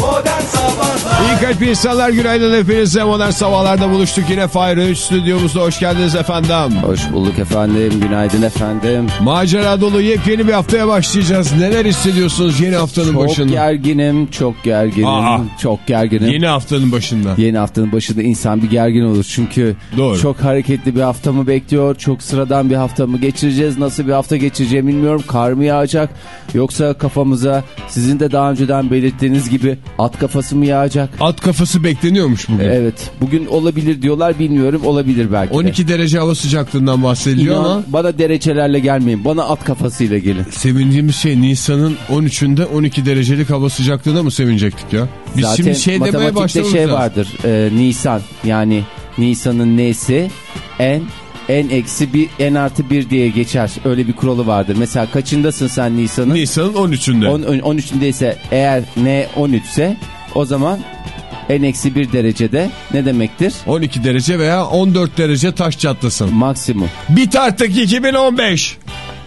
Modern Sabahlar İyi kalp insanlar günaydın hepinize modern sabahlarda buluştuk yine Fire 3 stüdyomuzda hoş geldiniz efendim. Hoş bulduk efendim. Günaydın efendim. Macera dolu yepyeni bir haftaya başlayacağız. Neler hissediyorsunuz yeni haftanın Çok başında? gerginim, çok gerginim, Aa. çok gerginim. Yeni... Yeni haftanın başında. haftanın başında insan bir gergin olur çünkü Doğru. çok hareketli bir hafta mı bekliyor, çok sıradan bir hafta mı geçireceğiz, nasıl bir hafta geçireceğimi bilmiyorum. Kar mı yağacak yoksa kafamıza sizin de daha önceden belirttiğiniz gibi at kafası mı yağacak? At kafası bekleniyormuş bugün. Evet bugün olabilir diyorlar bilmiyorum olabilir belki de. 12 derece hava sıcaklığından bahsediliyor İnan, ama bana derecelerle gelmeyin bana at kafasıyla gelin. sevindiğimiz şey Nisan'ın 13'ünde 12 derecelik hava sıcaklığına mı sevinecektik ya? Biz Zaten şimdi şey demeye başlamamız şey lazım. vardır. e, Nisan yani Nisan'ın nesi en en eksi bir en artı bir diye geçer. Öyle bir kuralı vardır. Mesela kaçındasın sen Nisan'ın? Nisan'ın 13'ünde. 10, 13'ündeyse eğer n 13 ise o zaman en eksi bir derecede ne demektir? 12 derece veya 14 derece taş çatlasın. Maksimum. Bit artık 2015.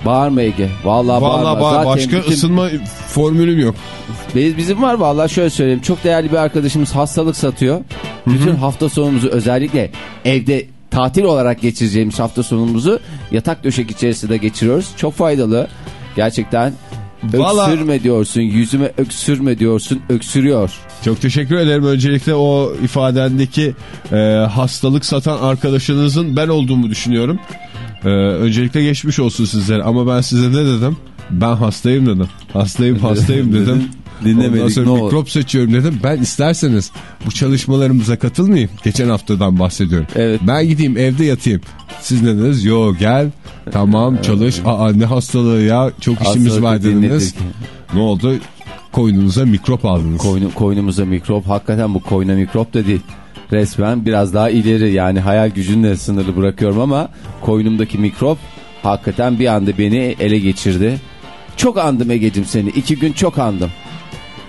Bağırma Ege. Vallahi, Vallahi bağırma. ba- Zaten başka bütün- ısınma formülüm yok. Biz, bizim var vallahi şöyle söyleyeyim. Çok değerli bir arkadaşımız hastalık satıyor. Bütün hafta sonumuzu özellikle evde tatil olarak geçireceğimiz hafta sonumuzu yatak döşek içerisinde geçiriyoruz. Çok faydalı. Gerçekten Vallahi- öksürme diyorsun, yüzüme öksürme diyorsun, öksürüyor. Çok teşekkür ederim. Öncelikle o ifadendeki e, hastalık satan arkadaşınızın ben olduğumu düşünüyorum. E, öncelikle geçmiş olsun sizlere ama ben size ne dedim? Ben hastayım dedim. Hastayım hastayım dedim. Dinlemedik, Ondan sonra oldu? mikrop seçiyorum dedim. Ben isterseniz bu çalışmalarımıza katılmayayım. Geçen haftadan bahsediyorum. Evet. Ben gideyim evde yatayım. Siz ne dediniz? Yo gel. Tamam çalış. Aa ne hastalığı ya. Çok işimiz Hastalık var dediniz. Ne oldu? Koynunuza mikrop aldınız. Koynu, koynumuza mikrop, hakikaten bu koyuna mikrop da değil. Resmen biraz daha ileri yani hayal gücünle sınırlı bırakıyorum ama koynumdaki mikrop hakikaten bir anda beni ele geçirdi. Çok andım Ege'cim seni. iki gün çok andım.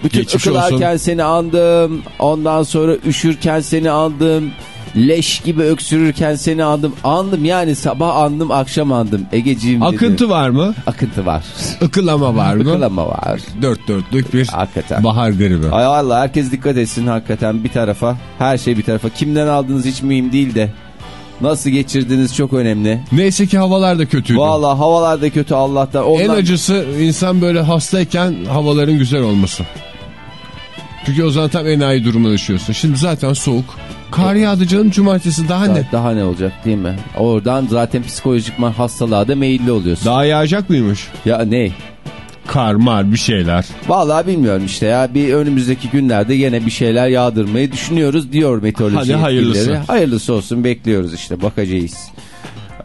Bütün Geçmiş ıkılarken olsun. seni andım. Ondan sonra üşürken seni andım. Leş gibi öksürürken seni andım. Andım yani sabah andım akşam andım. Egeciğim dedi. Akıntı var mı? Akıntı var. Ikılama var mı? Ikılama var. Dört dörtlük bir Hakikaten. bahar gribi. Ay Allah herkes dikkat etsin hakikaten bir tarafa. Her şey bir tarafa. Kimden aldığınız hiç mühim değil de. Nasıl geçirdiniz çok önemli. Neyse ki havalar da kötüydü. Valla havalar da kötü Allah'tan. Ondan... En acısı insan böyle hastayken havaların güzel olması. Çünkü o zaman tam enayi durumuna düşüyorsun. Şimdi zaten soğuk. Kar yağdı canım cumartesi daha ne? Daha, daha ne olacak değil mi? Oradan zaten psikolojik hastalığa da meyilli oluyorsun. Daha yağacak mıymış? ya ne? Kar mar bir şeyler. Vallahi bilmiyorum işte ya. Bir önümüzdeki günlerde yine bir şeyler yağdırmayı düşünüyoruz diyor meteoroloji Hadi hayırlısı. yetkilileri. Hayırlısı olsun bekliyoruz işte bakacağız.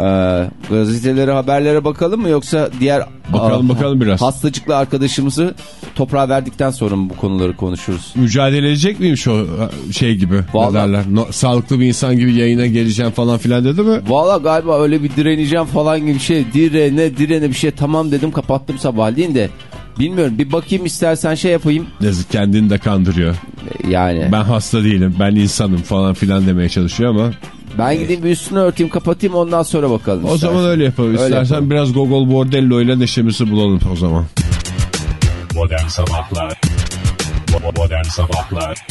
Ee, gazetelere haberlere bakalım mı yoksa diğer Bakalım, bakalım biraz. Hastacıklı arkadaşımızı toprağa verdikten sonra mı bu konuları konuşuruz? Mücadele edecek miymiş o şey gibi? Vallahi-? No- sağlıklı bir insan gibi yayına geleceğim falan filan dedi mi? Valla galiba öyle bir direneceğim falan gibi bir şey. Direne direne bir şey tamam dedim kapattım sabahleyin de. Bilmiyorum bir bakayım istersen şey yapayım. Yazık kendini de kandırıyor. Yani Ben hasta değilim ben insanım falan filan demeye çalışıyor ama gideyim bir üstünü örteyim kapatayım ondan sonra bakalım. o istersen. zaman öyle yapalım. Öyle İstersen yapalım. biraz Gogol Bordello ile neşemizi bulalım o zaman. Modern Sabahlar Modern Sabahlar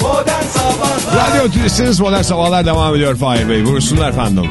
Modern Sabahlar Radyo Tülesi'niz Modern Sabahlar devam ediyor Fahir Bey. Buyursunlar efendim.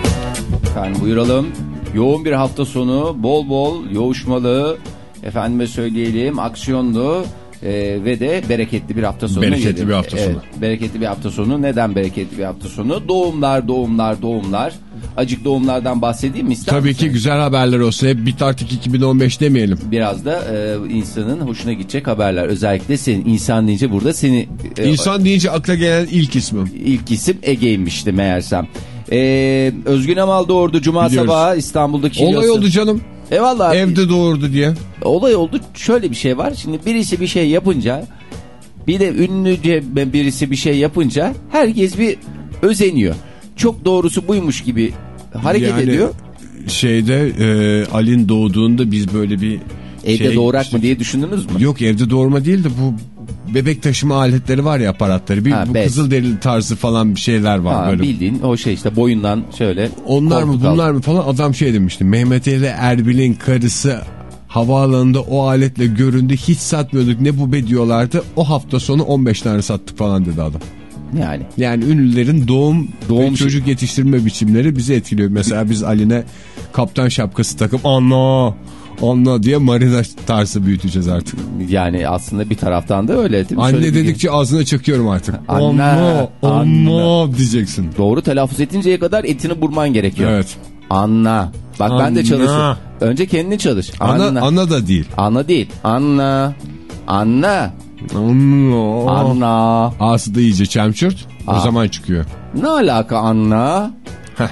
Efendim buyuralım. Yoğun bir hafta sonu bol bol yoğuşmalı efendime söyleyelim aksiyonlu e, ve de bereketli bir hafta sonu. Bereketli geliyor. bir hafta sonu. Evet, bereketli bir hafta sonu. Neden bereketli bir hafta sonu? Doğumlar, doğumlar, doğumlar. Acık doğumlardan bahsedeyim mi ister Tabii misin? ki güzel haberler olsun. Hep bit artık 2015 demeyelim. Biraz da e, insanın hoşuna gidecek haberler. Özellikle senin. insan deyince burada seni... e, İnsan deyince akla gelen ilk ismim. ilk isim Ege'ymişti meğersem. E, Özgün Amal doğurdu Cuma Biliyoruz. sabahı İstanbul'daki Olay oldu canım. Eyvallah. abi. Evde doğurdu diye. olay oldu. Şöyle bir şey var. Şimdi birisi bir şey yapınca bir de ünlüce birisi bir şey yapınca herkes bir özeniyor. Çok doğrusu buymuş gibi hareket Yani ediyor. Şeyde e, Alin doğduğunda biz böyle bir Evde şey- doğurak mı diye düşündünüz mü? Yok evde doğurma değil de bu bebek taşıma aletleri var ya aparatları. Bir, Ha, bu bez. kızıl derili tarzı falan bir şeyler var Ha, böyle. bildiğin o şey işte boyundan şöyle. Onlar mı bunlar mı falan adam şey demişti. Mehmet Ali Erbil'in karısı havaalanında o aletle göründü hiç satmıyorduk ne bu be diyorlardı. O hafta sonu 15 tane sattık falan dedi adam. Yani Yani ünlülerin doğum, Doğum ve çocuk yetiştirme biçimleri bizi etkiliyor. Mesela biz Aline kaptan şapkası takıp anla anla diye marina tarzı büyüteceğiz artık. yani aslında bir taraftan da öyle değil mi? Anne Şöyle bir- dedikçe ağzına çakıyorum artık. Anne, Anla, anla diyeceksin. Doğru telaffuz edinceye kadar etini burman gerekiyor. Evet. Anna. Bak ben de Anna. çalışıyorum. Önce kendini çalış. Ana, Anna. ana da değil. Anna değil. Anna. Anna. Anla. Anna. Ağzı da iyice çemçürt. O Aa. zaman çıkıyor. Ne alaka Anna? Heh.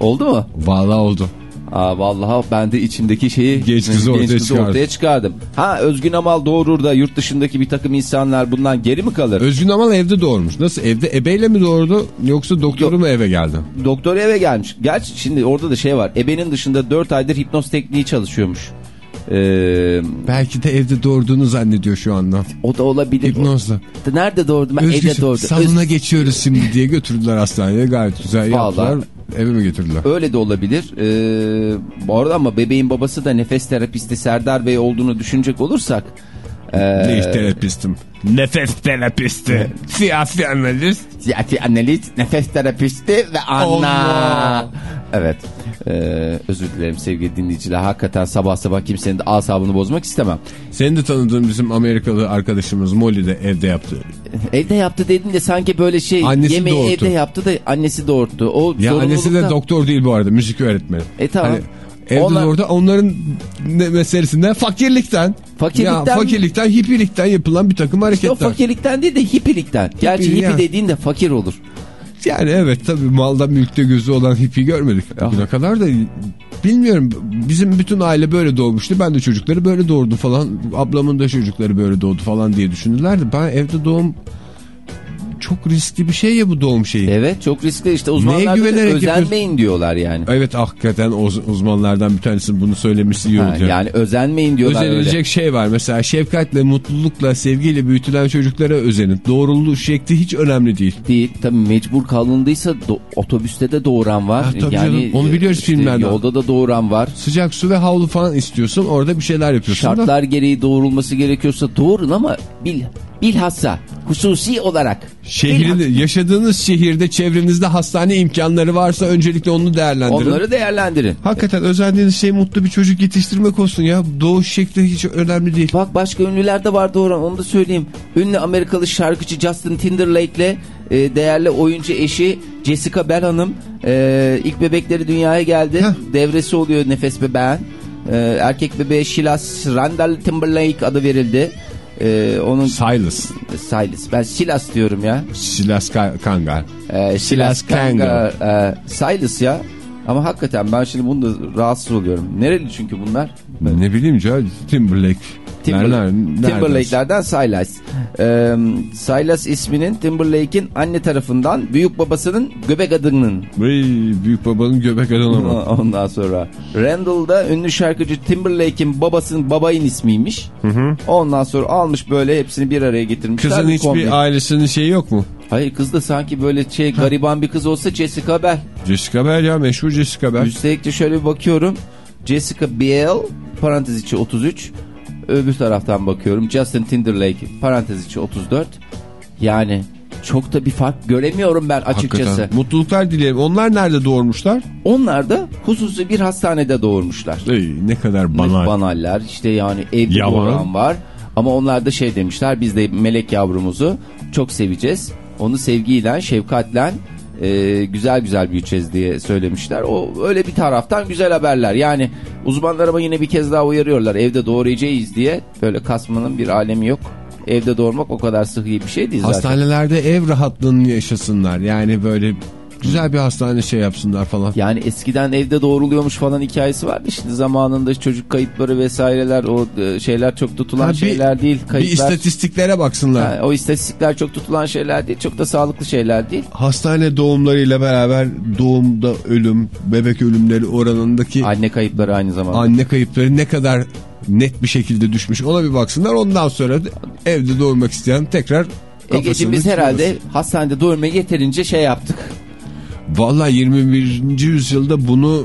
Oldu mu? Vallahi oldu. Aa, vallahi ben de içimdeki şeyi Genç kızı ortaya çıkardım. ortaya çıkardım. Ha Özgün Amal doğurur da yurt dışındaki bir takım insanlar bundan geri mi kalır? Özgün Amal evde doğurmuş. Nasıl evde ebeyle mi doğurdu yoksa doktoru Yok. mu eve geldi? Doktor eve gelmiş. Gerçi şimdi orada da şey var. Ebenin dışında 4 aydır hipnoz tekniği çalışıyormuş. Ee, Belki de evde doğurduğunu zannediyor şu anda. o da olabilir. Hipnozla. Nerede doğurdum? Ben evde Özgür doğurdum. salona geçiyoruz şimdi diye götürdüler hastaneye. Gayet güzel Vallahi. yaptılar. Eve mi götürdüler? Öyle de olabilir. Ee, bu arada ama bebeğin babası da nefes terapisti Serdar Bey olduğunu düşünecek olursak. ee, Ne terapistim? Nefes terapisti. Siyasi analist. Siyasi analist, nefes terapisti ve anna. Allah. Evet. Ee, özür dilerim sevgili dinleyiciler. Hakikaten sabah sabah kimsenin de asabını bozmak istemem. Senin de tanıdığın bizim Amerikalı arkadaşımız Molly de evde yaptı. Evde yaptı dedin de sanki böyle şey Annesi yemeği doğurttu. evde yaptı da annesi doğurttu. O Ya annesi de doktor değil bu arada müzik öğretmeni. E tamam. Hani evde Onlar- orada onların ne meselesinden fakirlikten. Fakirlikten ya, mi? fakirlikten hippilikten yapılan bir takım İşte o hareketler. fakirlikten değil de hippilikten. Gerçi hippi yani. dediğin de fakir olur. Yani evet tabii malda mülkte gözü olan hippi görmedik. Bugüne kadar da bilmiyorum bizim bütün aile böyle doğmuştu. Ben de çocukları böyle doğurdu falan. Ablamın da çocukları böyle doğdu falan diye düşünürlerdi. Ben evde doğum çok riskli bir şey ya bu doğum şeyi. Evet çok riskli işte uzmanlar da özenmeyin diyorlar yani. Evet hakikaten uzmanlardan bir tanesinin bunu söylemesi iyi yani özenmeyin diyorlar Özenilecek öyle. şey var. Mesela şefkatle, mutlulukla, sevgiyle büyütülen çocuklara özenin. Doğruluğu şekli hiç önemli değil. Değil tabii mecbur kalındıysa otobüste de doğuran var. Ha, tabii canım, onu biliyoruz işte filmlerden. Yolda da doğuran var. Sıcak su ve havlu falan istiyorsun. Orada bir şeyler yapıyorsun da. Şartlar gereği doğurulması gerekiyorsa doğurun ama bil, bilhassa hususi olarak. Şehirde, yaşadığınız şehirde çevrenizde hastane imkanları varsa öncelikle onu değerlendirin. Onları değerlendirin. Hakikaten özendiğiniz şey mutlu bir çocuk yetiştirmek olsun ya. Doğuş şekli hiç önemli değil. Bak başka ünlüler de var doğuran onu da söyleyeyim. Ünlü Amerikalı şarkıcı Justin Timberlake'le e, değerli oyuncu eşi Jessica Biel Hanım e, ilk bebekleri dünyaya geldi. Heh. Devresi oluyor nefes bebeğin. E, erkek bebeğe Silas Randall Timberlake adı verildi. E, onun Silas. Silas. Ben Silas diyorum ya. Silas Ka- Kangal. E, Silas Kanga. E, Silas ya. Ama hakikaten ben şimdi bunu da rahatsız oluyorum. Nereli çünkü bunlar? Ne bileyim canım Timberlake. Timber- Nereden- nereden? Timberlake'lerden Silas. Ee, Silas isminin Timberlake'in anne tarafından büyük babasının göbek adının. Vay, büyük babanın göbek adına bak. Ondan sonra Randall da ünlü şarkıcı Timberlake'in babasının babayın ismiymiş. Ondan sonra almış böyle hepsini bir araya getirmişler. Kızın Bir hiçbir kombin. ailesinin şeyi yok mu? Hayır kız da sanki böyle şey gariban bir kız olsa Jessica Biel. Jessica Biel ya meşhur Jessica Biel. Üstelik de şöyle bir bakıyorum. Jessica Biel parantez içi 33. Öbür taraftan bakıyorum. Justin Timberlake parantez içi 34. Yani çok da bir fark göremiyorum ben açıkçası. Hakikaten. Mutluluklar dileyelim. Onlar nerede doğurmuşlar? Onlar da hususi bir hastanede doğurmuşlar. Ey, ne kadar banal. Banaller işte yani evde Yavan. doğuran var. Ama onlar da şey demişler biz de melek yavrumuzu çok seveceğiz. Onu sevgiyle, şefkatle e, güzel güzel büyüteceğiz diye söylemişler. O öyle bir taraftan güzel haberler. Yani uzmanlar ama yine bir kez daha uyarıyorlar. Evde doğuracağız diye böyle kasmanın bir alemi yok. Evde doğurmak o kadar sıhhi bir şey değil zaten. Hastanelerde ev rahatlığını yaşasınlar. Yani böyle güzel bir hastane şey yapsınlar falan. Yani eskiden evde doğruluyormuş falan hikayesi vardı. Şimdi zamanında çocuk kayıpları vesaireler o e, şeyler çok tutulan Ha, bir- şeyler değil. Bir Kayıplar. istatistiklere baksınlar. Ha, o istatistikler çok tutulan şeyler değil. Çok da sağlıklı şeyler değil. Hastane doğumlarıyla beraber doğumda ölüm, bebek ölümleri oranındaki Anne kayıpları aynı zamanda. anne kayıpları ne kadar net bir şekilde düşmüş ona bir baksınlar. Ondan sonra evde doğurmak isteyen tekrar Egeciğim biz herhalde hastanede doğurmaya yeterince şey yaptık. Vallahi 21. yüzyılda bunu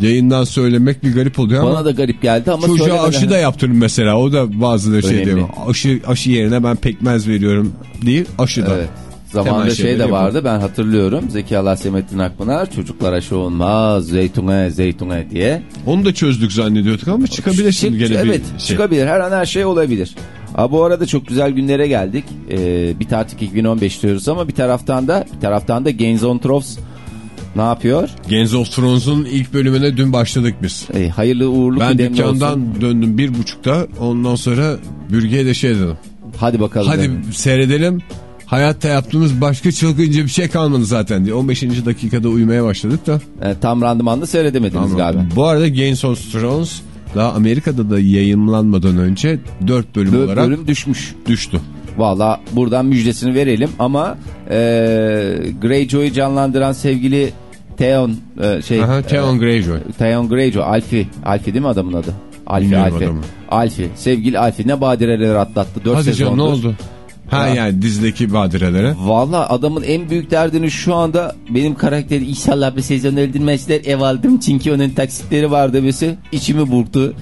Yayından söylemek bir garip oluyor ama Bana da garip geldi ama çocuğa söylemeden- aşı da yaptırın mesela. O da bazıları şey Önemli. diyor. Aşı, aşı yerine ben pekmez veriyorum değil aşı da. Evet. Zamanında şey de vardı ben hatırlıyorum. Zeki Allah Semettin Akpınar çocuklar aşı olmaz zeytune zeytune diye. Onu da çözdük zannediyorduk ama çıkabilir şimdi gene evet bir şey. çıkabilir her an her şey olabilir. Ha, bu arada çok güzel günlere geldik. Ee, bir tartık 2015 diyoruz ama bir taraftan da bir taraftan da Games on Thrones ne yapıyor? Games of Thrones'un ilk bölümüne dün başladık biz. Ee, hayırlı uğurlu Ben dükkandan olsun. döndüm bir buçukta ondan sonra bürgeye de şey dedim. Hadi bakalım. Hadi dedim. seyredelim. Hayatta yaptığımız başka çılgınca bir şey kalmadı zaten diye. 15. dakikada uyumaya başladık da. Ee, tam randımanlı seyredemediniz Ama galiba. Bu arada Games of Thrones daha Amerika'da da yayınlanmadan önce 4 bölüm Dört olarak bölüm düşmüş. düştü. Valla buradan müjdesini verelim ama e, Greyjoy'u canlandıran sevgili Theon e, şey Aha, Theon e, Greyjoy. Theon Greyjoy Alfie Alfie değil mi adamın adı? Alfie Bilmiyorum Alfie. adamı. Alfie sevgili Alfie ne badireler atlattı 4 Hadi sezondur. canım ne oldu? Ha Ha. yani dizideki badirelere. Valla adamın en büyük derdini şu anda benim karakteri inşallah bir sezon öldürmezler ev aldım çünkü onun taksitleri vardı birisi içimi burktu.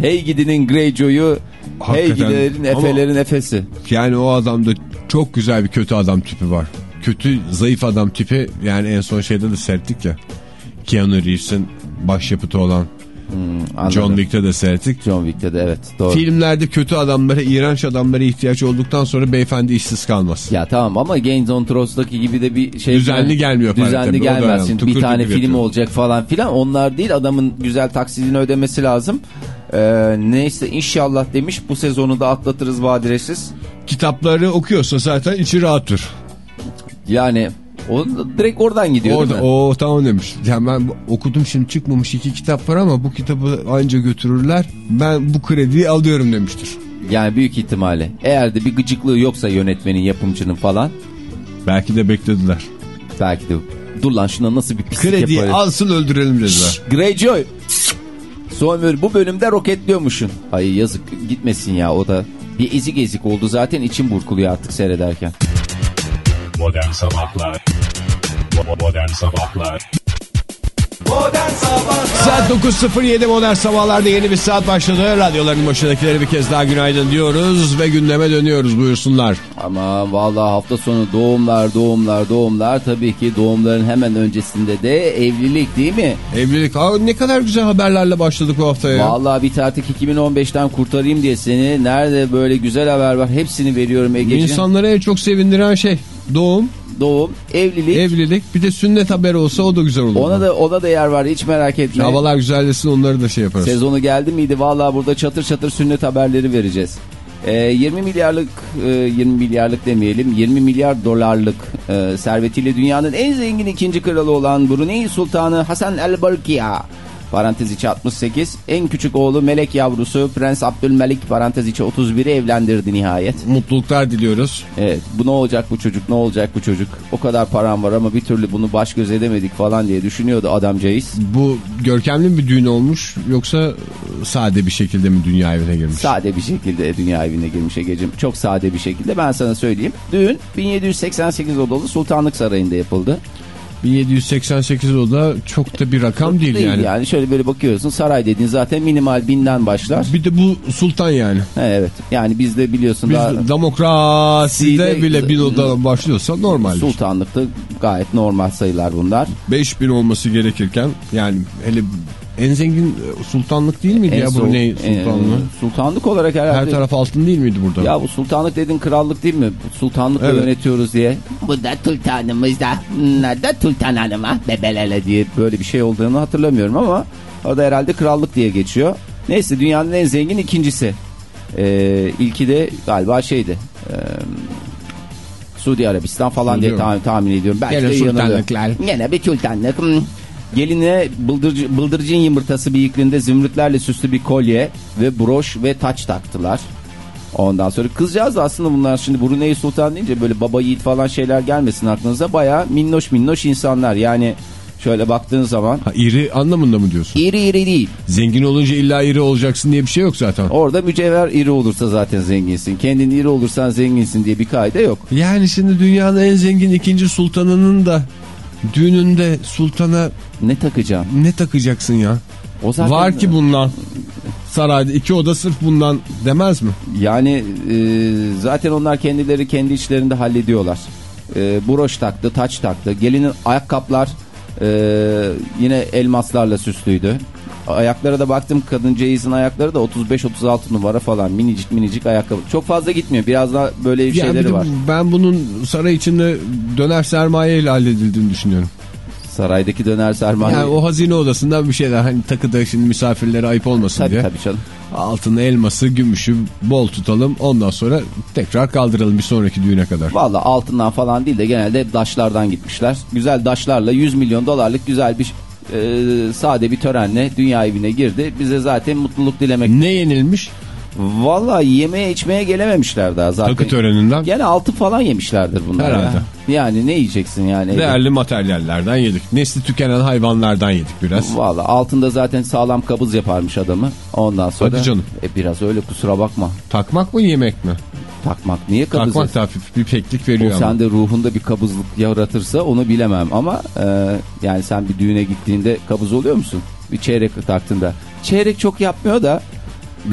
Hey gidinin Greyjoy'u hey Ama- efelerin efesi. Yani o adamda çok güzel bir kötü adam tipi var. Kötü zayıf adam tipi yani en son şeyde de seyrettik ya. Keanu Reeves'in başyapıtı olan Anladım. John Wick'te de seyrettik. John Wick'te de evet doğru. Filmlerde kötü adamlara, iğrenç adamlara ihtiyaç olduktan sonra beyefendi işsiz kalmaz. Ya tamam ama Games on Thrones'daki gibi de bir şey... Düzenli gelmiyor falan Düzenli tabii, gelmez. Şimdi bir tane film yapıyor. olacak falan filan. Onlar değil adamın güzel taksidini ödemesi lazım. Ee, neyse inşallah demiş bu sezonu da atlatırız badiresiz. Kitapları okuyorsa zaten içi rahattır. Yani o direkt oradan gidiyor Orada o tamam demiş. Yani ben okudum şimdi çıkmamış iki kitap var ama bu kitabı anca götürürler. Ben bu krediyi alıyorum demiştir. Yani büyük ihtimalle. Eğer de bir gıcıklığı yoksa yönetmenin yapımcının falan Belki de beklediler. belki de dur lan şuna nasıl bir pislik Krediyi alsın öldürelim dediler. Greyjoy. Son bölüm, bu bölümde roketliyormuşsun. Ay yazık gitmesin ya o da. Bir ezik ezik oldu zaten içim burkuluyor artık seyrederken. Modern Sabahlar Modern Sabahlar Modern Sabahlar Saat 9.07 modern sabahlarda yeni bir saat başladı. Radyoların başındakilere bir kez daha günaydın diyoruz ve gündeme dönüyoruz buyursunlar. Ama vallahi hafta sonu doğumlar doğumlar doğumlar tabii ki doğumların hemen öncesinde de evlilik değil mi? Evlilik Aa, ne kadar güzel haberlerle başladık bu haftaya. Vallahi bir artık 2015'ten kurtarayım diye seni nerede böyle güzel haber var hepsini veriyorum Ege'ciğim. İnsanları en çok sevindiren şey doğum, Doğum, evlilik evlilik bir de sünnet haberi olsa o da güzel olur. ona da ona da yer var hiç merak etme. Havalar güzelleşsin onları da şey yaparız. Sezonu geldi miydi? Vallahi burada çatır çatır sünnet haberleri vereceğiz. Ee, 20 milyarlık, e, 20 milyarlık demeyelim, 20 milyar dolarlık e, servetiyle dünyanın en zengin ikinci kralı olan Brunei Sultanı Hasan El Bolkiah parantez içi 68 en küçük oğlu melek yavrusu Prens Abdülmelik parantez içi 31'i evlendirdi nihayet. Mutluluklar diliyoruz. Evet bu ne olacak bu çocuk ne olacak bu çocuk o kadar param var ama bir türlü bunu baş göz edemedik falan diye düşünüyordu adamcağız. Bu görkemli bir düğün olmuş yoksa sade bir şekilde mi dünya evine girmiş? Sade bir şekilde dünya evine girmiş Ege'cim. Çok sade bir şekilde ben sana söyleyeyim. Düğün 1788 odalı Sultanlık Sarayı'nda yapıldı. 1788 o da çok da bir rakam değil, Değil yani. yani. şöyle böyle bakıyorsun saray dediğin zaten minimal binden başlar. Bir de bu sultan yani. Evet yani bizde biliyorsun Biz daha demokraside Side- bile bir odadan başlıyorsa normaldir. sultanlıkta gayet normal sayılar bunlar. 5000 olması gerekirken yani hele en zengin e, sultanlık değil miydi En ya Brunei e, sultanlığı? sultanlık olarak herhalde. Her taraf altın değil miydi burada? Ya bu sultanlık dedin krallık değil mi? Sultanlıkla Evet. yönetiyoruz diye. Bu da sultanımız da. Bunlar da sultan hanıma bebelele diye böyle bir şey olduğunu hatırlamıyorum ama o da herhalde krallık diye geçiyor. Neyse dünyanın en zengin ikincisi. Ee, ilki de galiba şeydi. Ee, Suudi Arabistan falan diye Biliyorum. tahmin, tahmin ediyorum. Belki Gene de sultanlıklar. Gene bir sultanlık. Geline bıldırcı, bıldırcın yumurtası büyüklüğünde zümrütlerle süslü bir kolye ve broş ve taç taktılar. Ondan sonra kızcağız da aslında bunlar şimdi Brunei Sultan deyince böyle baba yiğit falan şeyler gelmesin aklınıza. Baya minnoş minnoş insanlar yani şöyle baktığın zaman Ha, iri anlamında mı diyorsun? iri iri değil. Zengin olunca illa iri olacaksın diye bir şey yok zaten. Orada mücevher iri olursa zaten zenginsin. Kendin iri olursan zenginsin diye bir kaide yok. Yani şimdi dünyanın en zengin ikinci sultanının da Düğününde sultana Ne takacağım? ne takacaksın ya? O zaten Var ki bundan. Sarayda iki oda sırf bundan demez mi? Yani e, zaten onlar kendileri kendi içlerinde hallediyorlar. E, broş taktı, taç taktı. Gelinin ayakkabılar e, yine elmaslarla süslüydü. Ayaklara da baktım kadıncağızın ayakları da 35-36 numara falan minicik minicik ayakkabı. Çok fazla gitmiyor. Biraz daha böyle Ya bir şeyleri var. Ben bunun saray içinde döner sermaye ile halledildiğini düşünüyorum. Saraydaki döner sermaye. Yani o hazine odasında bir şeyler hani takıda şimdi misafirlere ayıp olmasın tabii diye. tabii canım. Altını elması gümüşü bol tutalım ondan sonra tekrar kaldıralım bir sonraki düğüne kadar. Valla altından falan değil de genelde hep daşlardan gitmişler. Güzel daşlarla 100 milyon dolarlık güzel bir e, sade bir törenle dünya evine girdi. Bize zaten mutluluk dilemek. Ne yenilmiş? Valla yemeye içmeye gelememişler daha zaten. Takı töreninden. Gene altı falan yemişlerdir bunlar Herhalde. ya. Yani ne yiyeceksin yani? Değerli materyallerden yedik. Nesli tükenen hayvanlardan yedik biraz. Valla altında zaten sağlam kabız yaparmış adamı. Ondan sonra. Hadi canım. E, biraz öyle kusura bakma. Takmak mı yemek mi? Takmak niye kabız? Takmak da hafif bir peklik O veriyor ama. sende ruhunda bir kabızlık yaratırsa onu bilemem ama e, yani sen bir düğüne gittiğinde kabız oluyor musun? Bir çeyrek taktığında. Çeyrek çok yapmıyor da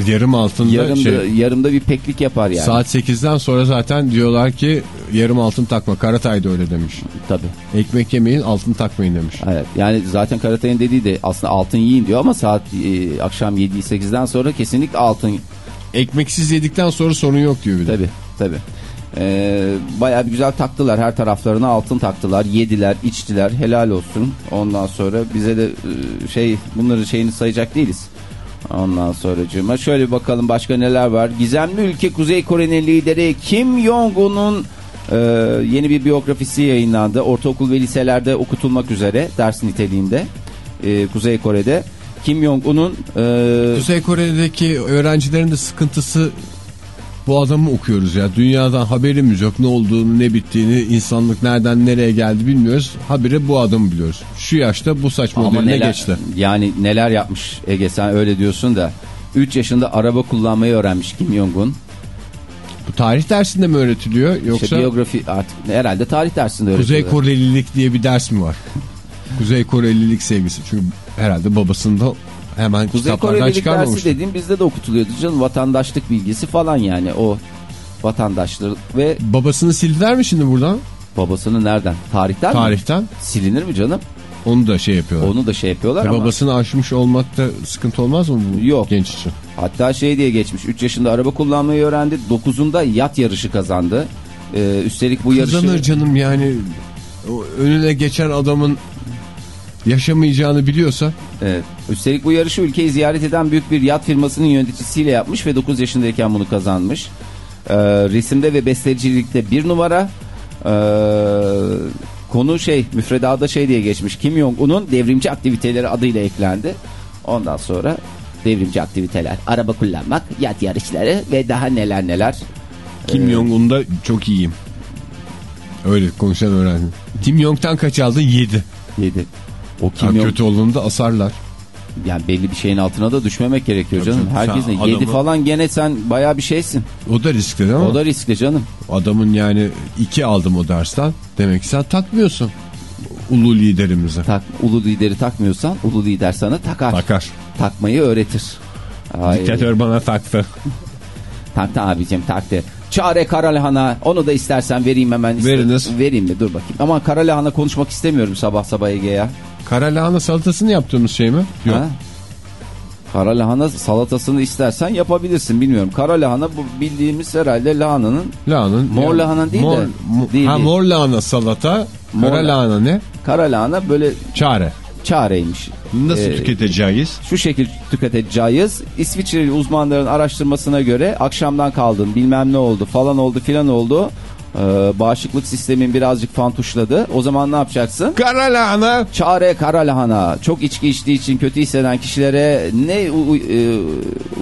Yarım altında yarımda, şey. yarımda bir peklik yapar yani. Saat 8'den sonra zaten diyorlar ki yarım altın takma. Karatay da öyle demiş. Tabii. Ekmek yemeyin altın takmayın demiş. Evet. Yani zaten Karatay'ın dediği de aslında altın yiyin diyor ama saat e, akşam 7-8'den sonra kesinlikle altın. Ekmeksiz yedikten sonra sorun yok diyor bir de. Tabii tabii. Ee, bayağı bir güzel taktılar her taraflarına altın taktılar yediler içtiler helal olsun ondan sonra bize de e, şey bunların şeyini sayacak değiliz ondan sonra şöyle bir bakalım başka neler var. Gizemli ülke Kuzey Kore'nin lideri Kim Jong-un'un e, yeni bir biyografisi yayınlandı. Ortaokul ve liselerde okutulmak üzere ders niteliğinde e, Kuzey Kore'de. Kim Jong-un'un e, Kuzey Kore'deki öğrencilerin de sıkıntısı bu adamı okuyoruz ya. Dünyadan haberimiz yok. Ne olduğunu, ne bittiğini, insanlık nereden nereye geldi bilmiyoruz. Habire bu adamı biliyoruz. Şu yaşta bu Ama modeline neler, geçti. Yani neler yapmış Ege sen öyle diyorsun da 3 yaşında araba kullanmayı öğrenmiş Kim Jong-un. Bu tarih dersinde mi öğretiliyor yoksa İşte biyografi artık herhalde tarih dersinde Kuzey öğretiliyor. Korelilik diye bir ders mi var? Kuzey Korelilik sevgisi. Çünkü herhalde babasında hemen Kuzey Korelilik dersi dediğim bizde de okutuluyordu canım vatandaşlık bilgisi falan yani o vatandaşlık ve Babasını sildiler mi şimdi buradan? babasını nereden? Tarihten mi? Tarihten. Silinir mi canım? Onu da şey yapıyorlar. Onu da şey yapıyorlar E, ama. babasını aşmış olmakta sıkıntı olmaz mı bu Yok. genç için? Hatta şey diye geçmiş 3 yaşında araba kullanmayı öğrendi 9'unda yat yarışı kazandı. Ee, üstelik bu yarışı... Kazanır canım yani o önüne geçen adamın yaşamayacağını biliyorsa Evet. Üstelik bu yarışı ülkeyi ziyaret eden büyük bir yat firmasının yöneticisiyle yapmış ve 9 yaşındayken bunu kazanmış. Ee, resimde ve bestecilikte bir numara. Ee, konu şey müfredada şey diye geçmiş. Kim Jong-un'un devrimci aktiviteleri adıyla eklendi. Ondan sonra devrimci aktiviteler, araba kullanmak, yat yarışları ve daha neler neler. Kim Jong-un'da çok iyiyim. Öyle konuşan öğrendim. Kim Jong'tan kaç aldın? 7. Yedi. O Kim Kim Jong kötü olduğunda asarlar. yani belli bir şeyin altına da düşmemek gerekiyor canım. Tabii, Herkes sen ne? Yedi adamı- falan gene sen baya bir şeysin. O da riskli değil mi? O da riskli canım. Adamın yani 2 aldım o dersten. Demek ki sen takmıyorsun. Ulu liderimize. Tak, ulu lideri takmıyorsan ulu lider sana takar. Takar. Takmayı öğretir. Ay, Diktatör bana taktı. taktı abicim taktı. Çare karalahana onu da istersen vereyim hemen. Veriniz. Vereyim mi dur bakayım. Ama karalahana konuşmak istemiyorum sabah sabah Ege ya. Kara lahana salatasını yaptığımız şey mi? Yok. Ha? Karalahana salatasını istersen yapabilirsin bilmiyorum. Karalahana bu bildiğimiz herhalde lahananın Lahanın. Mor lahana değil de- mor, mo- değil, ha, değil. mor lahana salata. Mor Kara la- lahana ne? karalahana böyle Çare. çareymiş. Nasıl Ee, tüketeceğiz? şu şekil tüketeceğiz. İsviçreli uzmanların araştırmasına göre akşamdan kaldın bilmem ne oldu falan oldu filan oldu. Ee, bağışıklık sistemin birazcık fantuşladı. O zaman ne yapacaksın? Kara lahana. Çare kara lahana. Çok içki içtiği için kötü hisseden kişilere ne e,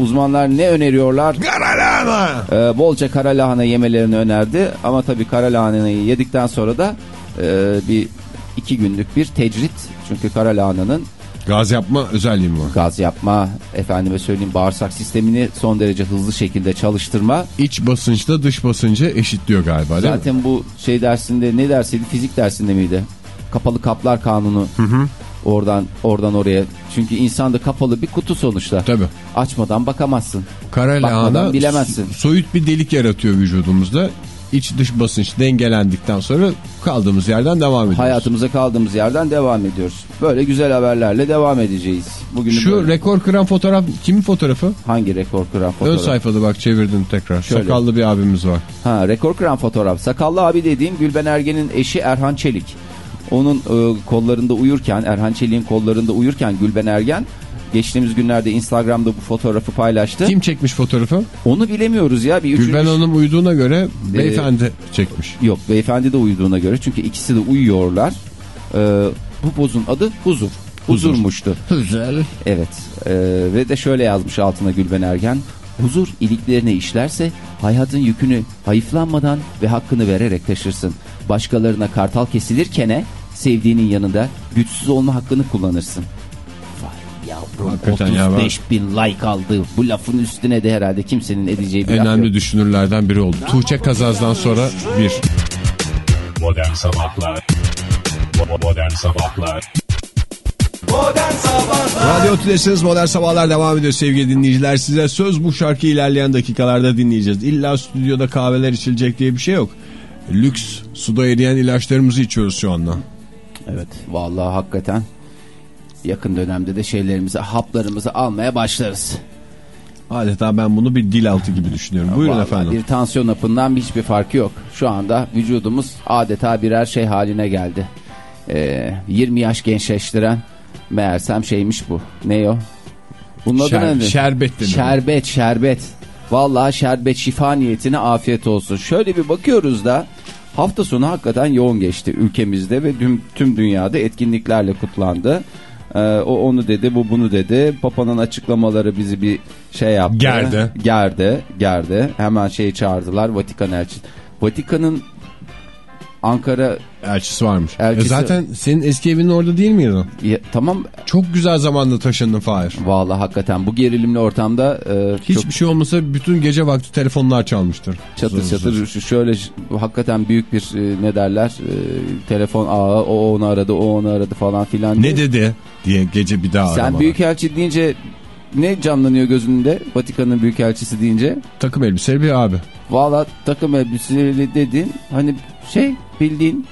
uzmanlar ne öneriyorlar? Kara lahana. Ee, bolca kara lahana yemelerini önerdi. Ama tabii kara lahanayı yedikten sonra da e, bir iki günlük bir tecrit. Çünkü kara lahananın Gaz yapma özelliği mi var? gaz yapma, efendime söyleyeyim bağırsak sistemini son derece hızlı şekilde çalıştırma. İç basınçla dış basıncı eşitliyor galiba değil mi? Zaten bu şey dersinde ne dersiydi? Fizik dersinde miydi? kapalı kaplar kanunu. Oradan oradan oraya. Çünkü insan da kapalı bir kutu sonuçta. Tabii. Açmadan bakamazsın. Kara lahana bilemezsin. so- soyut bir delik yaratıyor vücudumuzda. İç dış basınç dengelendikten sonra kaldığımız yerden devam ediyoruz. Hayatımıza kaldığımız yerden devam ediyoruz. Böyle güzel haberlerle devam edeceğiz. Bugün Şu rekor kıran fotoğraf kimin fotoğrafı? hangi rekor kıran Ön fotoğraf? sayfada bak çevirdim tekrar. Şöyle. Sakallı bir abimiz var. Ha, rekor kıran fotoğraf. Sakallı abi dediğim Gülben Ergen'in eşi Erhan Çelik. Onun e, kollarında uyurken, Erhan Çelik'in kollarında uyurken Gülben Ergen geçtiğimiz günlerde Instagram'da bu fotoğrafı paylaştı. Kim çekmiş fotoğrafı? Onu bilemiyoruz ya. Bir üçüncü... Gülben Hanım uyuduğuna göre Ee, beyefendi çekmiş. Yok beyefendi de uyuduğuna göre çünkü ikisi de uyuyorlar. Ee, bu pozun adı Huzur. Huzurmuştu. Güzel. Evet ee, ve de şöyle yazmış altına Gülben Ergen. Huzur iliklerine işlerse hayatın yükünü hayıflanmadan ve hakkını vererek taşırsın. Başkalarına kartal kesilirkene sevdiğinin yanında güçsüz olma hakkını kullanırsın. Yavrum Hakikaten ya, 35 bin like aldı. Bu lafın üstüne de herhalde kimsenin edeceği bir laf Önemli yok. düşünürlerden biri oldu. Tuğçe Kazaz'dan sonra bir. Modern Sabahlar Modern Sabahlar Modern Sabahlar Radyo Tülesi'niz Modern Sabahlar devam ediyor sevgili dinleyiciler. Size söz bu şarkı ilerleyen dakikalarda dinleyeceğiz. İlla stüdyoda kahveler içilecek diye bir şey yok. Lüks suda eriyen ilaçlarımızı içiyoruz şu anda. Evet vallahi hakikaten yakın dönemde de şeylerimizi haplarımızı almaya başlarız. Adeta ben bunu bir dil altı gibi düşünüyorum. Buyurun Vallahi efendim. Bir tansiyon hapından hiçbir farkı yok. Şu anda vücudumuz adeta birer şey haline geldi. Ee, 20 yaş gençleştiren meğersem şeymiş bu. Ne o? Bunun adı Şer- nedir? şerbet denir. Şerbet şerbet. Vallahi şerbet şifa niyetine afiyet olsun. Şöyle bir bakıyoruz da hafta sonu hakikaten yoğun geçti ülkemizde ve tüm, tüm dünyada etkinliklerle kutlandı. Ee, o onu dedi, bu bunu dedi. Papa'nın açıklamaları bizi bir şey yaptı. Gerdi. Gerdi, gerdi. Hemen şeyi çağırdılar Vatikan elçisi. Vatikan'ın Ankara Elçisi varmış. Elçisi- E zaten senin eski evinin orada değil miydi? ya, tamam Çok güzel zamanda taşındın Fahir. vallahi hakikaten bu gerilimli ortamda e, çok Hiçbir şey olmasa bütün gece vakti telefonlar çalmıştır. çatır çatır şöyle hakikaten büyük bir e, ne derler e, telefon ağı o onu aradı o onu aradı falan filan. Ne dedi diye gece bir daha Sen aramalar. büyükelçi deyince ne canlanıyor gözünde Vatikan'ın büyükelçisi deyince? Takım elbiseli bir abi. Valla takım elbiseli dedin hani şey bildiğin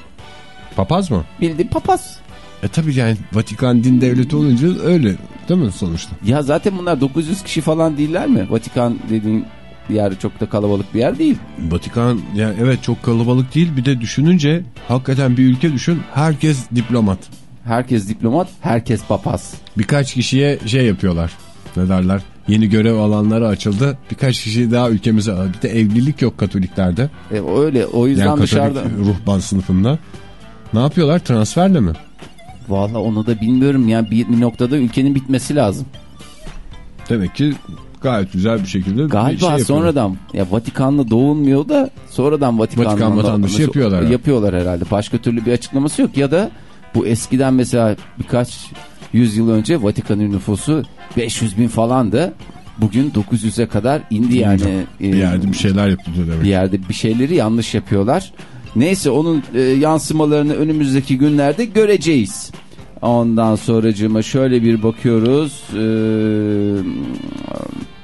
Papaz mı? bildiğin papaz. E tabi yani Vatikan din devleti olunca öyle değil mi sonuçta? Ya zaten bunlar 900 kişi falan değiller mi? Vatikan dediğin yer çok da kalabalık bir yer değil. Vatikan yani evet çok kalabalık değil bir de düşününce hakikaten bir ülke düşün herkes diplomat. Herkes diplomat, herkes papaz. Birkaç kişiye şey yapıyorlar ne derler yeni görev alanları açıldı birkaç kişi daha ülkemize. Bir de evlilik yok Katoliklerde E, öyle o yüzden yani Katolik dışarıda... ruhban sınıfında. Ne yapıyorlar transferle mi? Vallahi onu da bilmiyorum ya bir, bir noktada ülkenin bitmesi lazım. Demek ki gayet güzel bir şekilde bir Galiba şey yapıyorlar. sonradan ya Vatikanlı doğulmuyor da sonradan Vatikanlı Vatikan vatandaşı yapıyorlar. Yapıyorlar herhalde. Başka türlü bir açıklaması yok ya da bu eskiden mesela birkaç yüzyıl önce Vatikan'ın nüfusu 500 bin falandı. Bugün 900'e kadar indi yani. Bir Ee, yerde bir şeyler yapılıyor demek. bir yerde bir şeyleri yanlış yapıyorlar. Neyse onun e, yansımalarını önümüzdeki günlerde göreceğiz. Ondan sonracığıma şöyle bir bakıyoruz. Ee,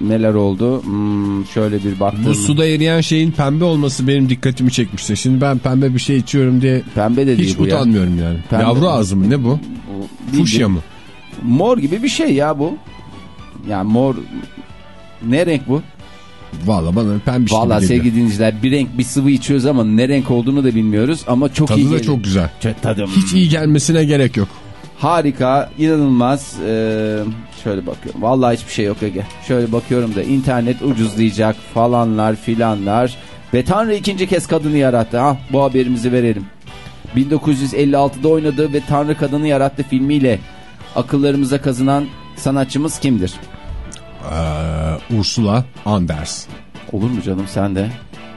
neler oldu? Hmm, şöyle bir baktım. Bu suda eriyen şeyin pembe olması benim dikkatimi çekmişti. Şimdi ben pembe bir şey içiyorum diye Pembe de değil hiç bu ya. utanmıyorum yani. Pembe- Yavru ağzı mı ne bu? Bu Fuşya mı? Mor gibi bir şey ya bu. Yani mor ne renk bu? Valla bana pembiş Vallahi gibi geliyor. sevgili dinleyiciler bir renk bir sıvı içiyoruz ama ne renk olduğunu da bilmiyoruz ama çok iyi Tadı da geliyor. çok güzel. Tadım. Hiç iyi gelmesine gerek yok. Harika, inanılmaz. Ee, şöyle bakıyorum. Vallahi hiçbir şey yok Ege. Şöyle bakıyorum da internet ucuzlayacak falanlar filanlar. Ve Tanrı ikinci kez kadını yarattı. Ha, bu haberimizi verelim. 1956'da oynadığı ve Tanrı Kadını Yarattı filmiyle akıllarımıza kazınan sanatçımız kimdir? Ee, Ursula Anders. Olur mu canım sen de?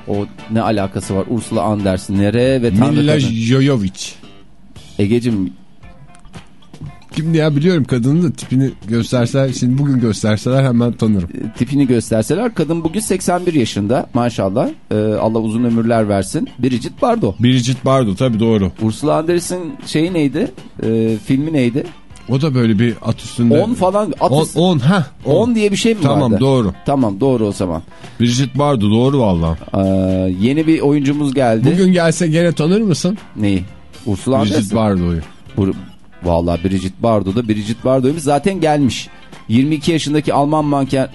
O ne alakası var? Ursula Anders nere ve Tanrı Milla Kadını? Jojovic. Egecim kimdi ya biliyorum kadının da tipini gösterseler şimdi bugün gösterseler hemen tanırım. tipini gösterseler kadın bugün 81 yaşında maşallah Ee, Allah uzun ömürler versin Bridget Bardot Bridget Bardot tabii doğru. Ursula Andress'in şeyi neydi Ee, filmi neydi O da böyle bir at üstünde. 10 falan at 10 10 ha. 10 diye bir şey mi Tamam vardı doğru. tamam doğru o zaman Bridget Bardot doğru valla. Ee, yeni bir oyuncumuz geldi Bugün gelse gene tanır mısın? neyi Ursula Bridget Bardot'u. Vallahi Bridget Bardot da Bridget Bardot'umuz zaten gelmiş 22 yaşındaki Alman manken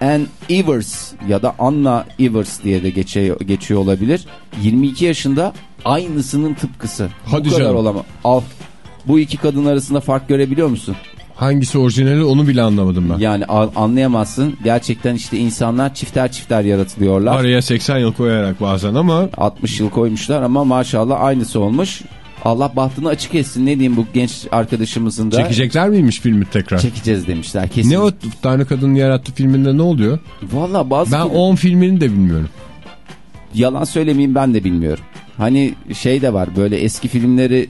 Anne Evers ya da Anna Evers diye de geçiyor, geçiyor olabilir. 22 yaşında aynısının tıpkısı. Hadi Bu kadar olamaz. Al. Bu iki kadın arasında fark görebiliyor musun? Hangisi orijinali onu bile anlamadım ben. Yani anlayamazsın. Gerçekten işte insanlar çifter çifter yaratılıyorlar. Araya 80 yıl koyarak bazen ama 60 yıl koymuşlar ama maşallah aynısı olmuş. Allah bahtını açık etsin. Ne diyeyim bu genç arkadaşımızın da çekecekler miymiş filmi tekrar? çekeceğiz demişler kesin. Ne o tane kadının yarattığı filminde ne oluyor? Valla bazı Ben film- 10 filmini de bilmiyorum. yalan söylemeyeyim ben de bilmiyorum. Hani şey de var böyle eski filmleri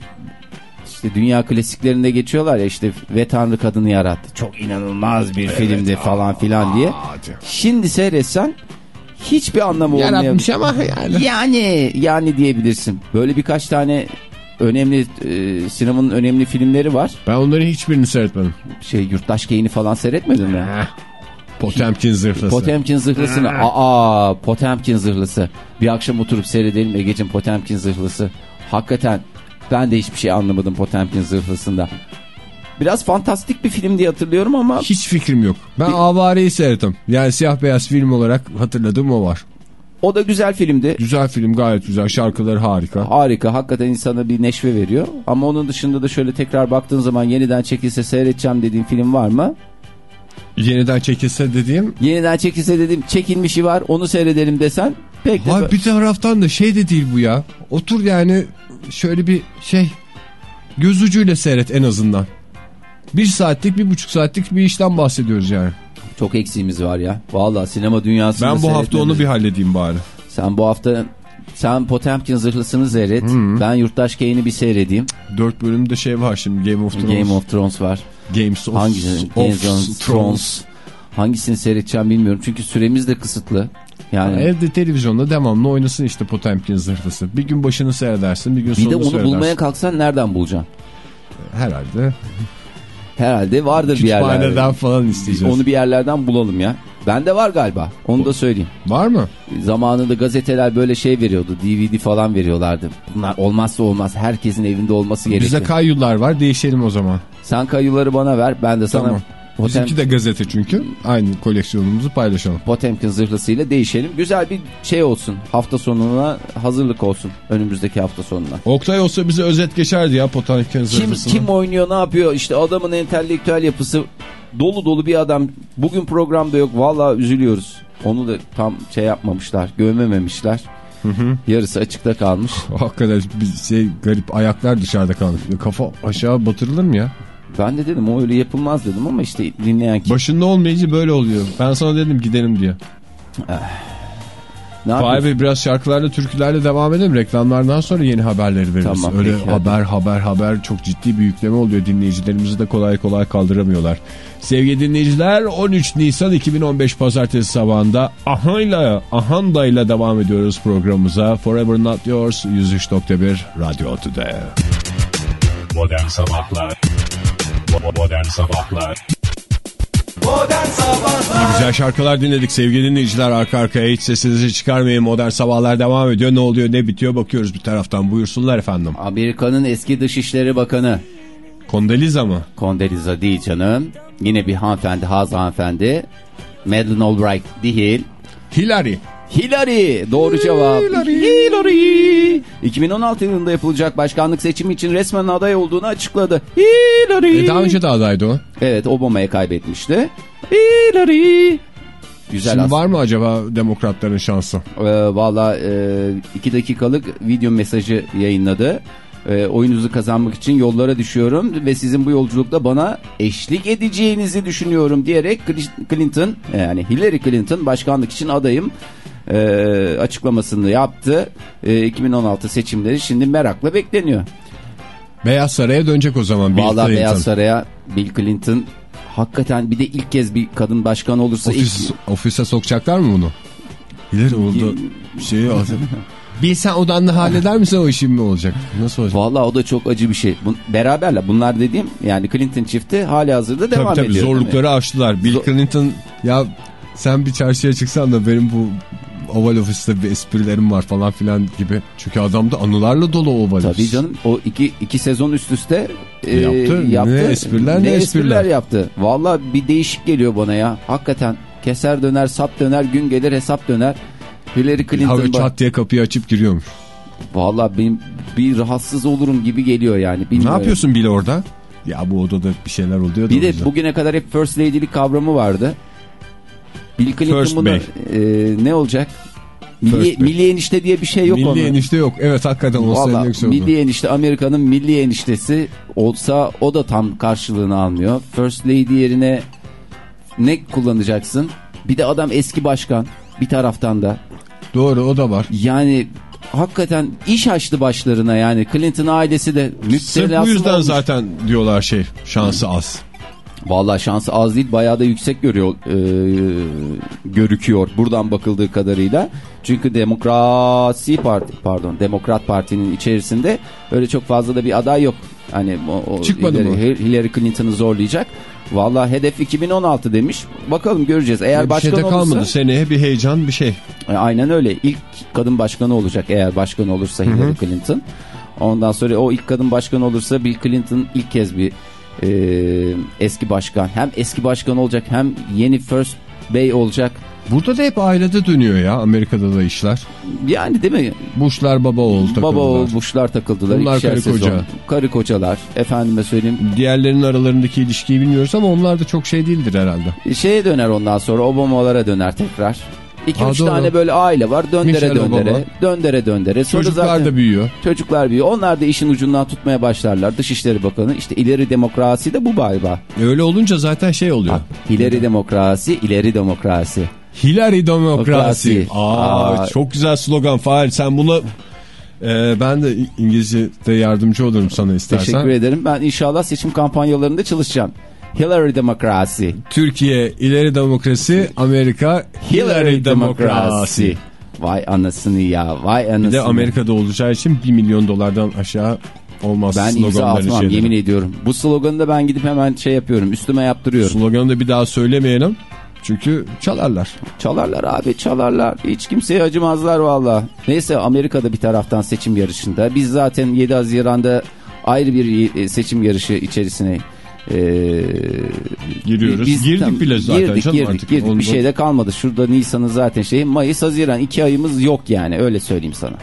işte dünya klasiklerinde geçiyorlar ya işte ve Tanrı kadını yarattı. Çok inanılmaz bir filmdi falan filan diye. Şimdi seyretsen hiçbir anlamı olmayan. Yaratmış ama yani. Yani yani diyebilirsin. Böyle birkaç tane önemli e, sinemanın önemli filmleri var. Ben onların hiçbirini seyretmedim. Şey Yurttaş Keyini falan seyretmedin mi? Potemkin zırhlısı. Potemkin zırhlısını. Aa Potemkin zırhlısı. Bir akşam oturup seyredelim Ege'cim Potemkin zırhlısı. Hakikaten ben de hiçbir şey anlamadım Potemkin zırhlısında. Biraz fantastik bir film diye hatırlıyorum ama Hiç fikrim yok. Ben Avare'yi seyrettim. Yani siyah beyaz film olarak hatırladığım o var. O da güzel filmdi. Güzel film gayet güzel. Şarkıları harika. Harika hakikaten insana bir neşve veriyor. Ama onun dışında da şöyle tekrar baktığın zaman yeniden çekilse seyredeceğim dediğim film var mı? Yeniden çekilse dediğim. Yeniden çekilse dediğim çekilmişi var onu seyredelim desen pek de... Hayır bir taraftan da şey de değil bu ya. Otur yani şöyle bir şey göz ucuyla seyret en azından. Bir saatlik bir buçuk saatlik bir işten bahsediyoruz yani. Çok eksiğimiz var ya. Vallahi sinema dünyasında Ben bu hafta onu bir halledeyim bari. Sen bu hafta sen Potemkin zırhlısını seyret. Ben Yurttaş Kane'i bir seyredeyim. Dört bölümde şey var şimdi Game of Thrones. Game of Thrones var. Games of, Hangisi? of Games of Thrones. Hangisini seyredeceğim bilmiyorum. Çünkü süremiz de kısıtlı. Yani Evde televizyonda devamlı oynasın işte Potemkin zırhlısı. Bir gün başını seyredersin bir gün bir sonunu de onu seyredersin. bulmaya kalksan nereden bulacaksın? Herhalde. Herhalde vardır bir yerlerde. Kütüphaneden falan isteyeceğiz. Onu bir yerlerden bulalım ya. Bende var galiba. Onu da söyleyeyim. Var mı? Zamanında gazeteler böyle şey veriyordu. DVD falan veriyorlardı. Bunlar olmazsa olmaz. Herkesin evinde olması gerekiyor. Bize kayyular var değişelim o zaman. Sen kayıları bana ver. Ben de sana Tamam. Potem- Bizimki de gazete çünkü. Aynı koleksiyonumuzu paylaşalım. Potemkin zırhlısıyla değişelim. Güzel bir şey olsun. Hafta sonuna hazırlık olsun. Önümüzdeki hafta sonuna. Oktay olsa bize özet geçerdi ya Potemkin Kim, zırhlısını. kim oynuyor ne yapıyor? İşte adamın entelektüel yapısı dolu dolu bir adam. Bugün programda yok. Vallahi üzülüyoruz. Onu da tam şey yapmamışlar. Gömememişler. Yarısı açıkta kalmış. Hakikaten bir şey garip ayaklar dışarıda kalmış. Kafa aşağı batırılır mı ya? Ben de dedim o öyle yapılmaz dedim ama işte dinleyen kim? Başında olmayınca böyle oluyor. Ben sana dedim gidelim diye. Ne Vay yapıyorsun? be biraz şarkılarla türkülerle devam edelim. Reklamlardan sonra yeni haberleri veririz. Tamam, Öyle peki, hadi. haber haber haber çok ciddi bir yükleme oluyor. Dinleyicilerimizi de kolay kolay kaldıramıyorlar. Sevgili dinleyiciler 13 Nisan 2015 Pazartesi sabahında Ahayla Ahanda'yla devam ediyoruz programımıza. Forever Not Yours 103.1 Radyo Tüde. Modern Sabahlar Modern Sabahlar Modern Sabahlar Güzel şarkılar dinledik sevgili dinleyiciler arka arkaya hiç sesinizi çıkarmayın modern sabahlar devam ediyor ne oluyor ne bitiyor bakıyoruz bir taraftan buyursunlar efendim Amerika'nın eski Dışişleri Bakanı Kondeliza mı? Condoleezza değil canım. Yine bir hanımefendi, Haz hanımefendi. Madeleine Albright değil. Hillary Hillary doğru cevap. Hillary. 2016 yılında yapılacak başkanlık seçimi için resmen aday olduğunu açıkladı. Hillary. e, daha önce de adaydı o Evet Obama'ya kaybetmişti. Hillary. Güzel Şimdi aslında. var mı acaba demokratların şansı? Ee, Valla 2 dakikalık video mesajı yayınladı. Ee, oyununuzu kazanmak için yollara düşüyorum ve sizin bu yolculukta bana eşlik edeceğinizi düşünüyorum diyerek Clinton yani Hillary Clinton başkanlık için adayım e, açıklamasını yaptı. E, 2016 seçimleri şimdi merakla bekleniyor. Beyaz Saray'a dönecek o zaman Bill Vallahi Clinton. Beyaz Saray'a Bill Clinton hakikaten bir de ilk kez bir kadın başkan olursa Ofis, ilk... ofise sokacaklar mı bunu? Bilir oldu. Şeyi alacak. Bir sen odanda halleder misin o işin mi olacak? Nasıl olacak? Vallahi o da çok acı bir şey. Bun, beraberler. Bunlar dediğim yani Clinton çifti hali hazırda devam tabii tabii ediyor. zorlukları aştılar. Bill Zor- Clinton ya sen bir çarşıya çıksan da benim bu Oval Ofis'te bir esprilerim var falan filan gibi. Çünkü adamda anılarla dolu Oval Tabii Ofis. canım o iki, iki sezon üst üste e, Yaptı. Ne espriler, ne espriler. yaptı. Vallahi bir değişik geliyor bana ya. Hakikaten keser döner sap döner gün gelir hesap döner. Hillary Clinton bak- çat diye kapıyı açıp giriyormuş. Vallahi benim bir rahatsız olurum gibi geliyor yani. Ne Bilmiyorum. yapıyorsun Bill orada? Ya bu odada bir şeyler oluyor Bir de bugüne kadar hep First Lady'lik kavramı vardı. Bill Clinton First bunu e, ne olacak? Milli, First milli enişte diye bir şey yok Milli onun. enişte yok. Evet hakikaten Valla yüksek oldu. milli enişte Amerika'nın milli eniştesi olsa o da tam karşılığını almıyor. First Lady yerine ne kullanacaksın? Bir de adam eski başkan bir taraftan da. Doğru o da var. Yani hakikaten iş açtı başlarına yani Clinton ailesi de Sırf bu yüzden olmuş. zaten diyorlar şey şansı az. Vallahi şansı az değil bayağı da yüksek görüyor e, görüküyor buradan bakıldığı kadarıyla. Çünkü Demokrasi Parti pardon Demokrat Parti'nin içerisinde öyle çok fazla da bir aday yok. Hani o, o Çıkmadı Hillary, mı? Hillary Clinton'ı zorlayacak. Vallahi hedef 2016 demiş. Bakalım göreceğiz. Eğer bir başkan şey de kalmadı. olursa Seneye bir heyecan bir şey. e, aynen öyle. İlk kadın başkanı olacak eğer başkan olursa Hillary Clinton. Ondan sonra o ilk kadın başkan olursa Bill Clinton ilk kez bir e, eski başkan. Hem eski başkan olacak hem yeni first bey olacak. Burada da hep ailede dönüyor ya Amerika'da da işler. Yani değil mi? Bush'lar baba oğul takıldılar. Baba oğul Bush'lar takıldılar. Bunlar karı sezon. koca. Karı kocalar. Efendime söyleyeyim. Diğerlerinin aralarındaki ilişkiyi bilmiyoruz ama onlar da çok şey değildir herhalde. Şeye döner ondan sonra Obama'lara döner tekrar. 2-3 Aa, doğru. tane böyle aile var. Döndere Michelle döndere. Obama. Döndere döndere. Sonra Çocuklar zaten- da büyüyor. Çocuklar büyüyor. Onlar da işin ucundan tutmaya başlarlar. Dışişleri Bakanı işte ileri demokrasi de bu galiba. Öyle olunca zaten şey oluyor. Bak, ileri demokrasi, ileri demokrasi. Hillary demokrasi. Aa, Aa. çok güzel slogan Fahir. Sen bunu e, ben de İngilizce'de yardımcı olurum sana istersen. Teşekkür ederim. Ben inşallah seçim kampanyalarında çalışacağım. Hillary demokrasi. Türkiye ileri demokrasi, Amerika Hillary demokrasi. Vay anasını ya. Vay anasını. Bir de Amerika'da olacağı için 1 milyon dolardan aşağı olmaz Ben imza atmam şeyleri. yemin ediyorum. Bu sloganı da ben gidip hemen şey yapıyorum. Üstüme yaptırıyorum. Sloganı da bir daha söylemeyelim. Çünkü çalarlar. Çalarlar abi çalarlar. Hiç kimseye acımazlar valla. Neyse Amerika'da bir taraftan seçim yarışında. Biz zaten 7 Haziran'da ayrı bir e, seçim yarışı içerisine e, Giriyoruz. Girdik bile zaten girdik, canım girdik, artık. Girdik. Bir şey de kalmadı. Şurada Nisan'ın zaten şeyi. Mayıs, Haziran iki ayımız yok yani. Öyle söyleyeyim sana.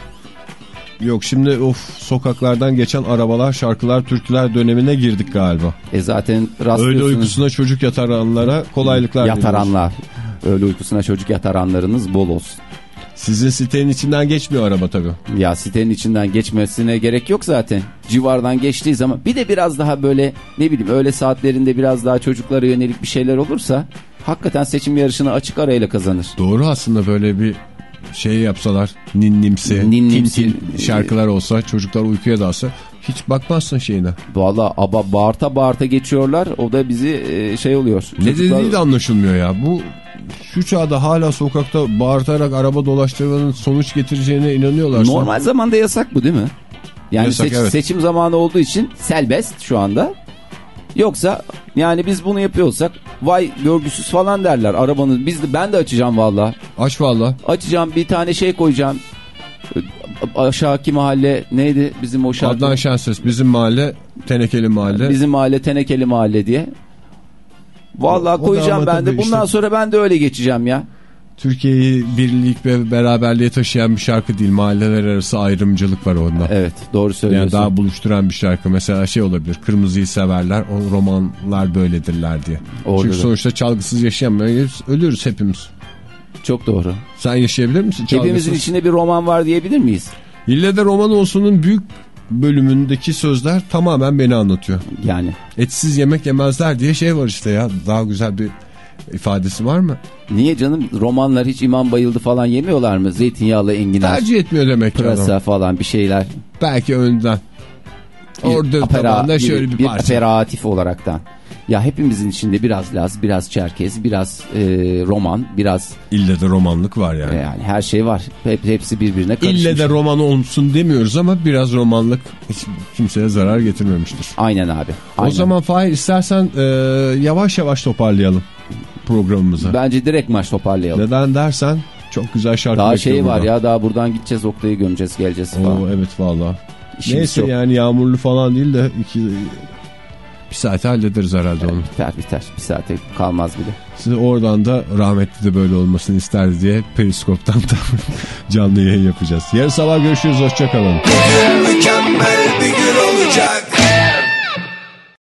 Yok şimdi of sokaklardan geçen arabalar, şarkılar, türküler dönemine girdik galiba. E zaten Öğle rastlıyorsunuz. uykusuna çocuk yataranlara kolaylıklar diliyoruz. Yataranlar. Öğle uykusuna çocuk yataranlarınız bol olsun. Sizin sitenin içinden geçmiyor araba tabii. Ya sitenin içinden geçmesine gerek yok zaten. Civardan geçtiği zaman bir de biraz daha böyle ne bileyim öğle saatlerinde biraz daha çocuklara yönelik bir şeyler olursa hakikaten seçim yarışını açık arayla kazanır. Doğru aslında böyle bir şey yapsalar ninnimsi, Ninnimsi. şarkılar olsa çocuklar uykuya dalsa hiç bakmazsın şeyine. Valla aba bağırta bağırta geçiyorlar o da bizi e, şey oluyor. Ne Çocuklar- dediği de anlaşılmıyor ya. Bu şu çağda hala sokakta bağırtarak araba dolaştırmanın sonuç getireceğine inanıyorlar. Normal zamanda yasak bu değil mi? Yani Yasak, seç- evet. seçim zamanı olduğu için selbest şu anda. Yoksa yani biz bunu yapıyorsak vay görgüsüz falan derler arabanın. Biz de ben de açacağım valla. Aç valla. Açacağım bir tane şey koyacağım. Aşağıki mahalle neydi bizim o şarkı? Adnan Şenses bizim mahalle Tenekeli mahalle. Bizim mahalle Tenekeli mahalle diye. Vallahi O koyacağım ama ben de. tabii Bundan işte- sonra ben de öyle geçeceğim ya. Türkiye'yi birlik ve beraberliğe taşıyan bir şarkı değil. Mahalleler arası ayrımcılık var onda. Evet doğru Yani söylüyorsun. daha buluşturan bir şarkı. Mesela şey olabilir. Kırmızıyı severler. O romanlar böyledirler diye. Orada Çünkü da. sonuçta çalgısız yaşayamayız. Ölürüz hepimiz. Çok doğru. Sen yaşayabilir misin çalgısız? Hepimizin içinde bir roman var diyebilir miyiz? İlle de roman olsunun büyük bölümündeki sözler tamamen beni anlatıyor. Yani Etsiz yemek yemezler diye şey var işte ya. Daha güzel bir ifadesi var mı? niye canım romanlar hiç imam bayıldı falan yemiyorlar mı? Zeytinyağlı enginar, Tercih etmiyor demek ki adam. pırasa falan bir şeyler. Belki önden. Orada tabanda şöyle bir parça. aperatif olaraktan. Ya hepimizin içinde biraz Laz, biraz Çerkez, biraz e, roman, biraz İlle de romanlık var e, yani. yani her şey var. Hep, hepsi birbirine karışmış. İlle de roman olsun demiyoruz ama biraz romanlık hiç kimseye zarar getirmemiştir. Aynen abi. O Aynen. zaman Fahir istersen e, yavaş yavaş toparlayalım programımızı. Bence direkt maç toparlayalım. Neden dersen çok güzel şarkı Daha şey var ya daha buradan gideceğiz Oktay'ı gömeceğiz geleceğiz falan. Oo, evet valla. İşimiz Neyse yok. yani yağmurlu falan değil de iki, bir saate hallederiz herhalde onu. Biter biter. Bir saate kalmaz bile. Size oradan da rahmetli de böyle olmasını isterdi diye periskoptan da canlı yayın yapacağız. Yarın sabah görüşürüz hoşçakalın. Mükemmel bir gün olacak